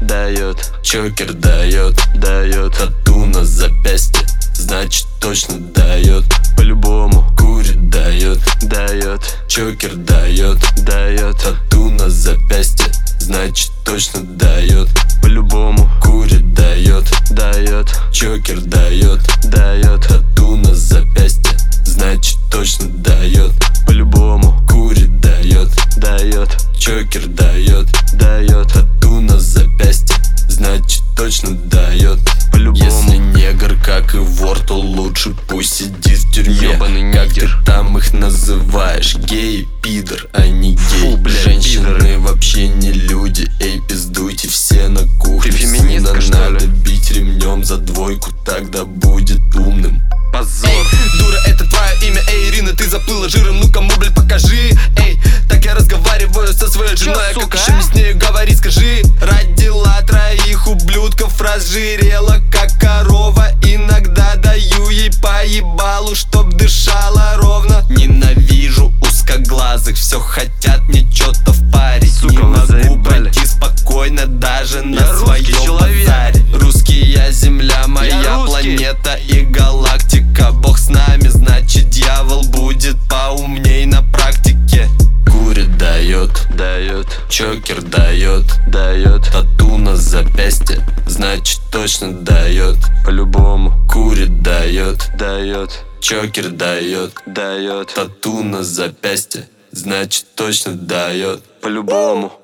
дает. Чокер дает, дает. Тату на запястье, значит точно дает. По-любому. Курит дает, дает. Чокер дает, дает. Тату на запястье, значит точно дает. По-любому. Курит дает, дает. Чокер дает, дает. Тату на запястье, значит точно дает. По-любому. Курит дает, дает. Чокер дает, дает По-любому. Если негр, как и вор, то лучше пусть сидит в тюрьме. Ёбаный Как ты там их называешь? Гей, пидор, а не гей. Фу, блядь, Женщины пидоры. вообще не люди. Эй, пиздуйте все на кухню Ты феминистка, Сына надо бить ремнем за двойку Тогда будет умным. Позор. Дура, это твое имя, эй, Ирина, ты заплыла жиром, ну кому, блядь, покажи. Эй, так я разговариваю со своей женой, а сука, как разжирела, как корова. Иногда даю ей по ебалу, чтоб дышала ровно. Ненавижу узкоглазых, все хотят мне что-то впарить. Сука, Не могу заебали. пройти спокойно даже на Я своем базаре Русский я земля, моя русский. планета и галактика. Бог с нами, значит Чокер дает, Дает. Тату на запястье, значит точно дает. По-любому. Курит дает, Дает. Чокер дает, Дает. Тату на запястье, значит точно дает. По-любому